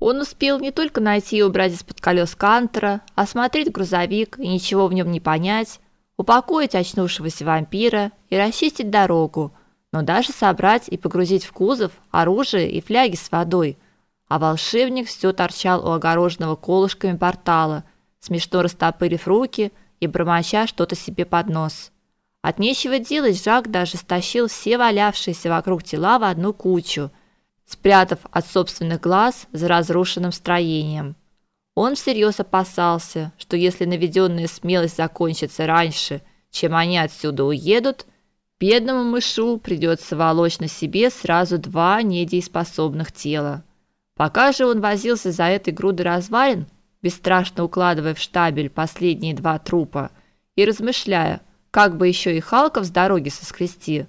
Он успел не только найти и убрать из-под колес Кантера, осмотреть грузовик и ничего в нем не понять, упокоить очнувшегося вампира и расчистить дорогу, но даже собрать и погрузить в кузов оружие и фляги с водой. А волшебник все торчал у огороженного колышками портала, смешно растопырив руки и бормоча что-то себе под нос. От нечего делать Жак даже стащил все валявшиеся вокруг тела в одну кучу – спрятав от собственных глаз за разрушенным строением. Он всерьез опасался, что если наведенная смелость закончится раньше, чем они отсюда уедут, бедному мышу придется волочь на себе сразу два недееспособных тела. Пока же он возился за этой грудой развалин, бесстрашно укладывая в штабель последние два трупа и размышляя, как бы еще и Халков с дороги соскрести,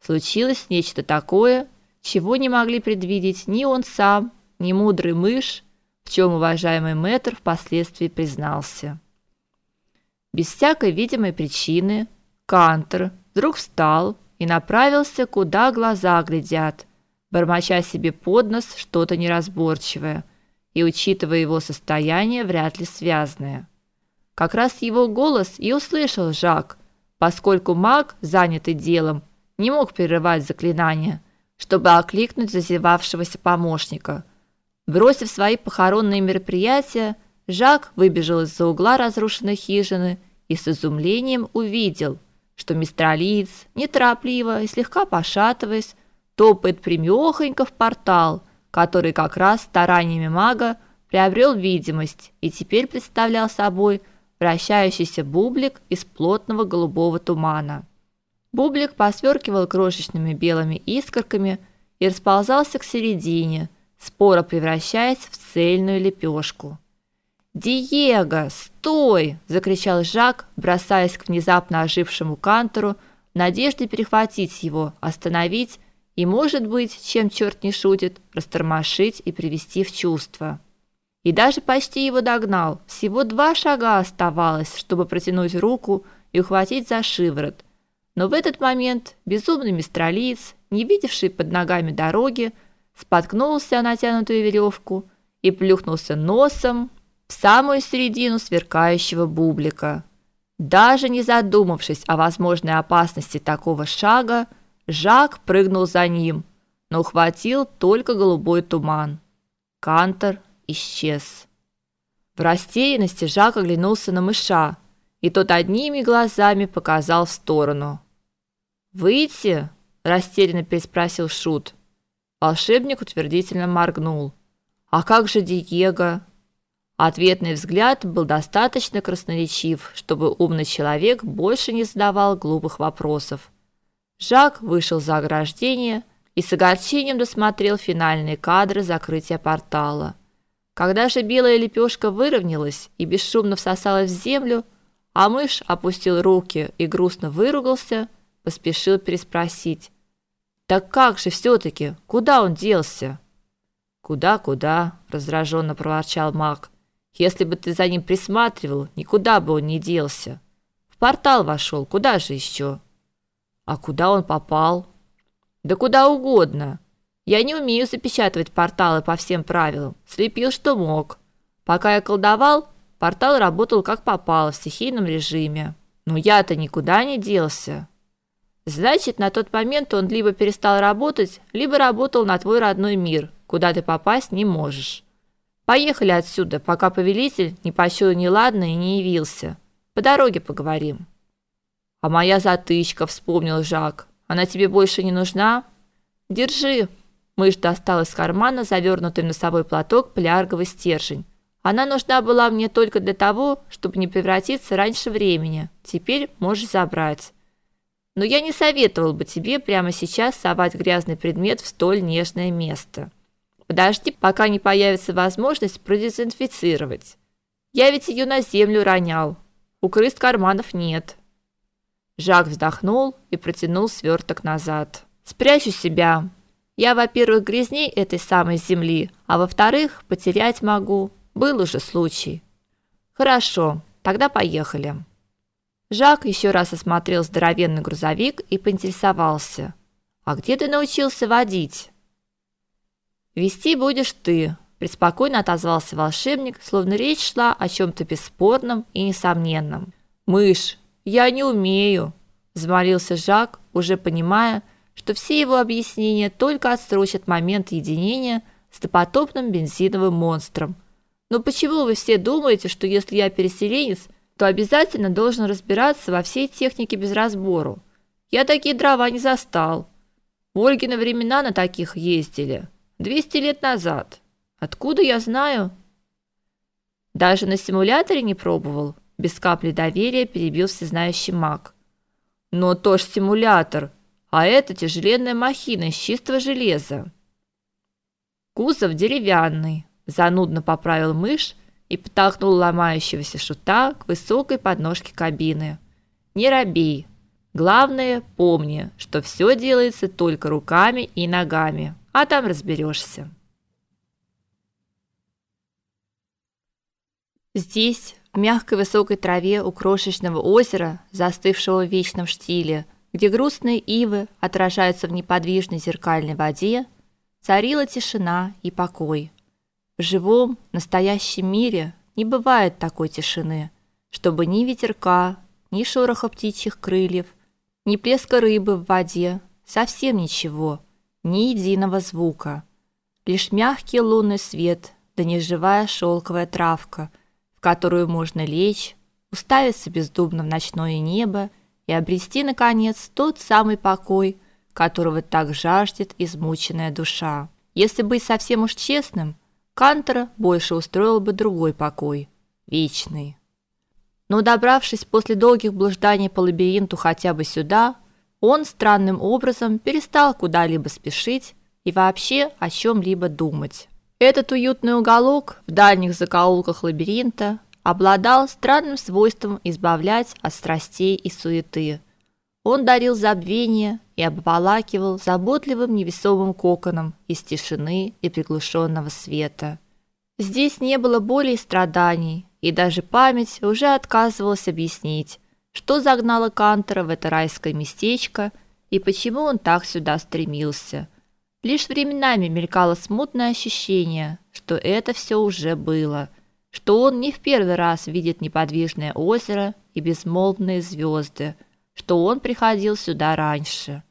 случилось нечто такое, чего не могли предвидеть ни он сам, ни мудрый мышь, в чем уважаемый мэтр впоследствии признался. Без всякой видимой причины Кантер вдруг встал и направился, куда глаза глядят, бормоча себе под нос что-то неразборчивое и учитывая его состояние вряд ли связное. Как раз его голос и услышал Жак, поскольку маг, занятый делом, не мог прерывать заклинания – чтобы окликнуть зазевавшегося помощника. Бросив свои похоронные мероприятия, Жак выбежал из-за угла разрушенной хижины и с изумлением увидел, что мистралиец, неторопливо и слегка пошатываясь, топает прямёхонько в портал, который как раз стараниями мага приобрел видимость и теперь представлял собой вращающийся бублик из плотного голубого тумана. Бублик посверкивал крошечными белыми искорками и расползался к середине, споро превращаясь в цельную лепешку. «Диего, стой!» – закричал Жак, бросаясь к внезапно ожившему Кантору, в надежде перехватить его, остановить и, может быть, чем черт не шутит, растормошить и привести в чувство. И даже почти его догнал. Всего два шага оставалось, чтобы протянуть руку и ухватить за шиворот – но в этот момент безумный мистралиец, не видевший под ногами дороги, споткнулся о натянутую веревку и плюхнулся носом в самую середину сверкающего бублика. Даже не задумавшись о возможной опасности такого шага, Жак прыгнул за ним, но ухватил только голубой туман. Кантор исчез. В растерянности Жак оглянулся на мыша, и тот одними глазами показал в сторону. «Выйти?» – растерянно переспросил Шут. Волшебник утвердительно моргнул. «А как же Диего?» Ответный взгляд был достаточно красноречив, чтобы умный человек больше не задавал глупых вопросов. Жак вышел за ограждение и с огорчением досмотрел финальные кадры закрытия портала. Когда же белая лепешка выровнялась и бесшумно всосалась в землю, а мышь опустил руки и грустно выругался, поспешил переспросить. Так как же все таки куда он делся? Куда-куда, раздраженно проворчал Мак. Если бы ты за ним присматривал, никуда бы он не делся. В портал вошел, куда же еще? А куда он попал? Да куда угодно. Я не умею запечатывать порталы по всем правилам. Слепил что мог. Пока я колдовал, Портал работал как попало в стихийном режиме. Но я-то никуда не делся. Значит, на тот момент он либо перестал работать, либо работал на твой родной мир, куда ты попасть не можешь. Поехали отсюда, пока повелитель не почуял неладно и не явился. По дороге поговорим. А моя затычка, вспомнил Жак. Она тебе больше не нужна? Держи. Мышь достал из кармана завернутый носовой платок полярговый стержень. Она нужна была мне только для того, чтобы не превратиться раньше времени. Теперь можешь забрать. Но я не советовал бы тебе прямо сейчас совать грязный предмет в столь нежное место. Подожди, пока не появится возможность продезинфицировать. Я ведь ее на землю ронял. У крыс карманов нет. Жак вздохнул и протянул сверток назад. Спрячу себя. Я, во-первых, грязней этой самой земли, а во-вторых, потерять могу. Был уже случай. Хорошо, тогда поехали. Жак еще раз осмотрел здоровенный грузовик и поинтересовался: "А где ты научился водить?" "Вести будешь ты", преспокойно отозвался волшебник, словно речь шла о чем то бесспорном и несомненном. Мышь, я не умею, взмолился Жак, уже понимая, что все его объяснения только отсрочат момент единения с допотопным бензиновым монстром. Но почему вы все думаете, что если я переселенец, то обязательно должен разбираться во всей технике без разбору? Я такие дрова не застал. В Ольгины времена на таких ездили. 200 лет назад. Откуда я знаю? Даже на симуляторе не пробовал. Без капли доверия перебил всезнающий маг. Но то ж симулятор, а это тяжеленная махина из чистого железа. Кузов деревянный, занудно поправил мышь и подтолкнул ломающегося шута к высокой подножке кабины. Не робей. Главное, помни, что все делается только руками и ногами, а там разберешься. Здесь, в мягкой высокой траве у крошечного озера, застывшего в вечном штиле, где грустные ивы отражаются в неподвижной зеркальной воде, царила тишина и покой. В живом, настоящем мире не бывает такой тишины, чтобы ни ветерка, ни шороха птичьих крыльев, ни плеска рыбы в воде, совсем ничего, ни единого звука. Лишь мягкий лунный свет, да неживая шелковая травка, в которую можно лечь, уставиться бездумно в ночное небо и обрести наконец тот самый покой, которого так жаждет измученная душа. Если быть совсем уж честным, Кантера больше устроил бы другой покой, вечный. Но добравшись после долгих блужданий по лабиринту хотя бы сюда, он странным образом перестал куда-либо спешить и вообще о чем либо думать. Этот уютный уголок в дальних закоулках лабиринта обладал странным свойством избавлять от страстей и суеты. Он дарил забвение и обволакивал заботливым невесомым коконом из тишины и приглушенного света. Здесь не было боли и страданий, и даже память уже отказывалась объяснить, что загнало Кантера в это райское местечко и почему он так сюда стремился. Лишь временами мелькало смутное ощущение, что это все уже было – что он не в первый раз видит неподвижное озеро и безмолвные звезды, что он приходил сюда раньше.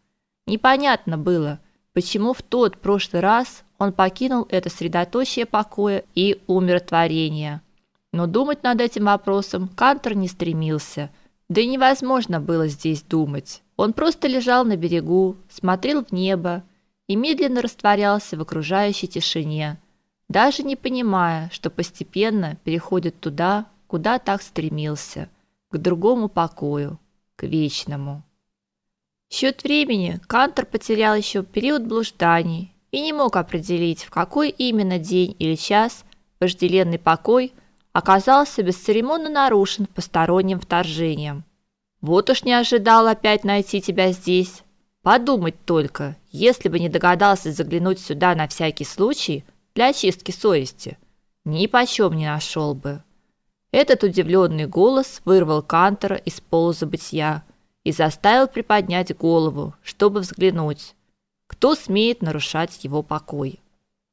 Непонятно было, почему в тот прошлый раз он покинул это средоточие покоя и умиротворения. Но думать над этим вопросом Кантер не стремился, да и невозможно было здесь думать. Он просто лежал на берегу, смотрел в небо и медленно растворялся в окружающей тишине – даже не понимая, что постепенно переходит туда, куда так стремился, к другому покою, к вечному. Счет времени Кантор потерял еще период блужданий и не мог определить, в какой именно день или час вожделенный покой оказался бесцеремонно нарушен посторонним вторжением. Вот уж не ожидал опять найти тебя здесь. Подумать только, если бы не догадался заглянуть сюда на всякий случай – для очистки совести, ни почем не нашел бы. Этот удивленный голос вырвал Кантера из полузабытия и заставил приподнять голову, чтобы взглянуть, кто смеет нарушать его покой.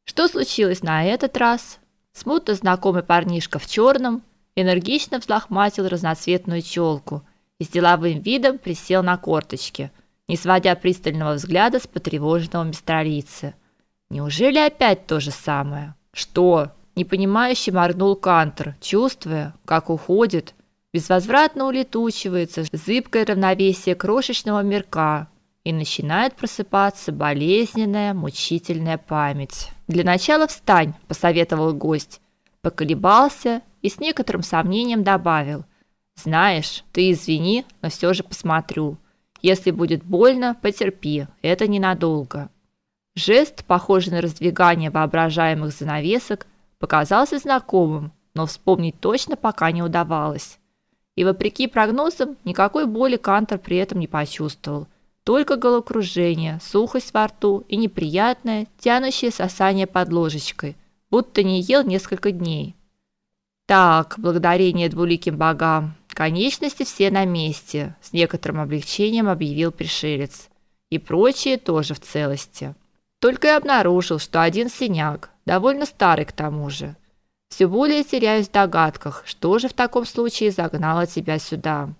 Что случилось на этот раз? Смутно знакомый парнишка в черном энергично взлохматил разноцветную челку и с деловым видом присел на корточки, не сводя пристального взгляда с потревоженного мистралицы – Неужели опять то же самое? Что? Непонимающе моргнул Кантер, чувствуя, как уходит, безвозвратно улетучивается зыбкое равновесие крошечного мирка и начинает просыпаться болезненная, мучительная память. Для начала встань, посоветовал гость, поколебался и с некоторым сомнением добавил: "Знаешь, ты извини, но все же посмотрю. Если будет больно, потерпи, это ненадолго". Жест, похожий на раздвигание воображаемых занавесок, показался знакомым, но вспомнить точно пока не удавалось. И вопреки прогнозам, никакой боли Кантор при этом не почувствовал. Только головокружение, сухость во рту и неприятное, тянущее сосание под ложечкой, будто не ел несколько дней. Так, благодарение двуликим богам, конечности все на месте, с некоторым облегчением объявил пришелец. И прочие тоже в целости. Только и обнаружил, что один синяк, довольно старый к тому же. Все более теряюсь в догадках, что же в таком случае загнало тебя сюда.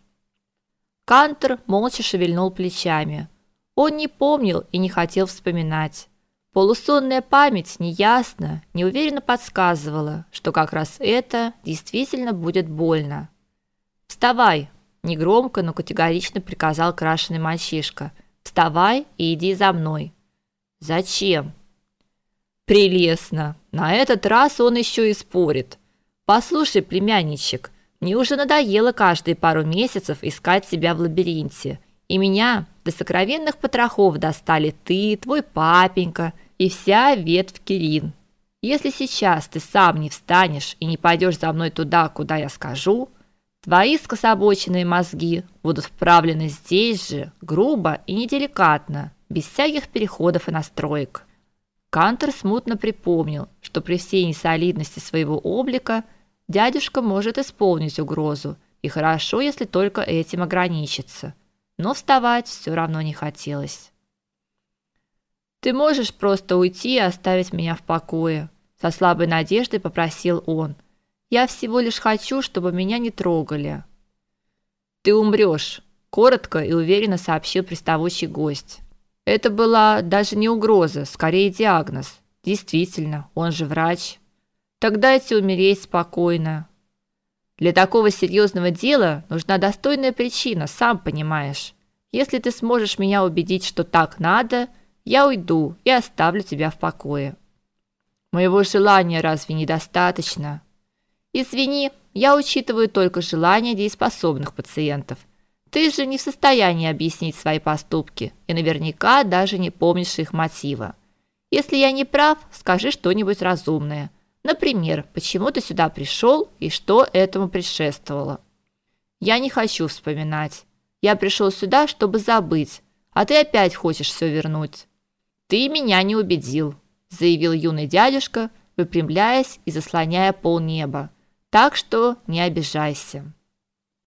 Кантер молча шевельнул плечами. Он не помнил и не хотел вспоминать. Полусонная память неясно, неуверенно подсказывала, что как раз это действительно будет больно. "Вставай", негромко, но категорично приказал крашеный мальчишка. "Вставай и иди за мной". "Зачем?" "Прелестно. На этот раз он еще и спорит. Послушай, племянничек, мне уже надоело каждые пару месяцев искать себя в лабиринте. И меня до сокровенных потрохов достали ты, твой папенька и вся ветвь Кирин. Если сейчас ты сам не встанешь и не пойдешь за мной туда, куда я скажу, твои скособоченные мозги будут вправлены здесь же, грубо и неделикатно, без всяких переходов и настроек. Кантер смутно припомнил, что при всей несолидности своего облика дядюшка может исполнить угрозу, и хорошо, если только этим ограничится. Но вставать все равно не хотелось. Ты можешь просто уйти и оставить меня в покое, со слабой надеждой попросил он. Я всего лишь хочу, чтобы меня не трогали. Ты умрёшь, коротко и уверенно сообщил приставучий гость. Это была даже не угроза, скорее диагноз. Действительно, он же врач. Тогда дайте умереть спокойно. Для такого серьезного дела нужна достойная причина, сам понимаешь. Если ты сможешь меня убедить, что так надо, я уйду и оставлю тебя в покое. Моего желания разве недостаточно? Извини, я учитываю только желания дееспособных пациентов. Ты же не в состоянии объяснить свои поступки и наверняка даже не помнишь их мотива. Если я не прав, скажи что-нибудь разумное. Например, почему ты сюда пришел и что этому предшествовало. Я не хочу вспоминать. Я пришел сюда, чтобы забыть, а ты опять хочешь все вернуть. Ты меня не убедил, заявил юный дядюшка, выпрямляясь и заслоняя полнеба. Так что не обижайся.